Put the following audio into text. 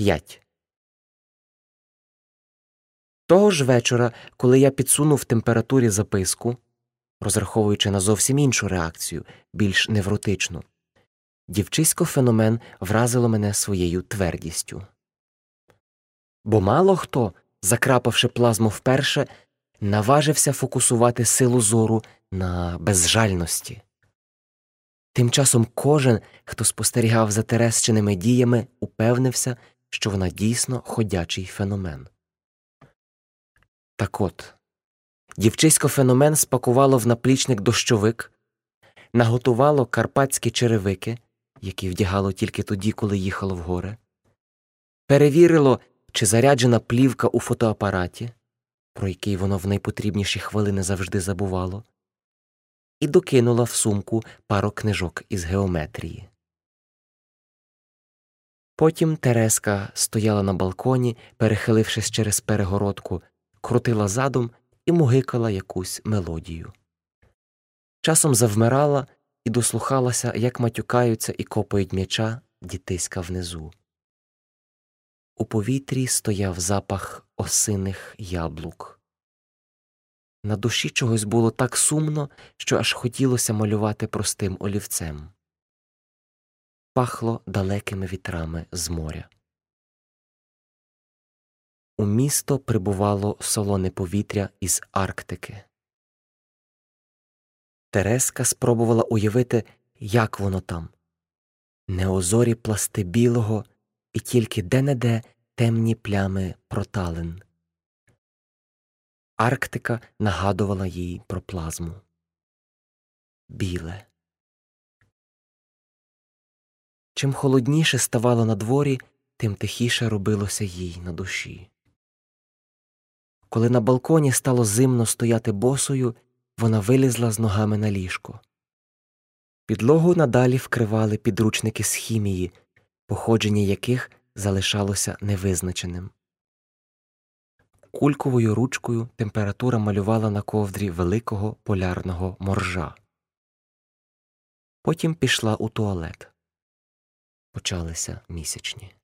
5. Того ж вечора, коли я підсунув температурі записку, розраховуючи на зовсім іншу реакцію, більш невротичну, дівчисько феномен вразило мене своєю твердістю. Бо мало хто, закрапавши плазму вперше, наважився фокусувати силу зору на безжальності. Тим часом кожен, хто спостерігав за Тересчиними діями, упевнився, що вона дійсно ходячий феномен. Так от дівчисько феномен спакувало в наплічник дощовик, наготувало карпатські черевики, які вдягало тільки тоді, коли їхало в горе, перевірило, чи заряджена плівка у фотоапараті, про який воно в найпотрібніші хвилини завжди забувало, і докинула в сумку пару книжок із геометрії. Потім Тереска стояла на балконі, перехилившись через перегородку, крутила задум і мугикала якусь мелодію. Часом завмирала і дослухалася, як матюкаються і копають м'яча дітиська внизу. У повітрі стояв запах осиних яблук. На душі чогось було так сумно, що аж хотілося малювати простим олівцем. Пахло далекими вітрами з моря. У місто прибувало солоне повітря із Арктики. Тереска спробувала уявити, як воно там неозорі пласти білого і тільки де-не-де темні плями проталин. Арктика нагадувала їй про плазму. Біле. Чим холодніше ставало на дворі, тим тихіше робилося їй на душі. Коли на балконі стало зимно стояти босою, вона вилізла з ногами на ліжко. Підлогу надалі вкривали підручники з хімії, походження яких залишалося невизначеним. Кульковою ручкою температура малювала на ковдрі великого полярного моржа. Потім пішла у туалет. Почалися місячні.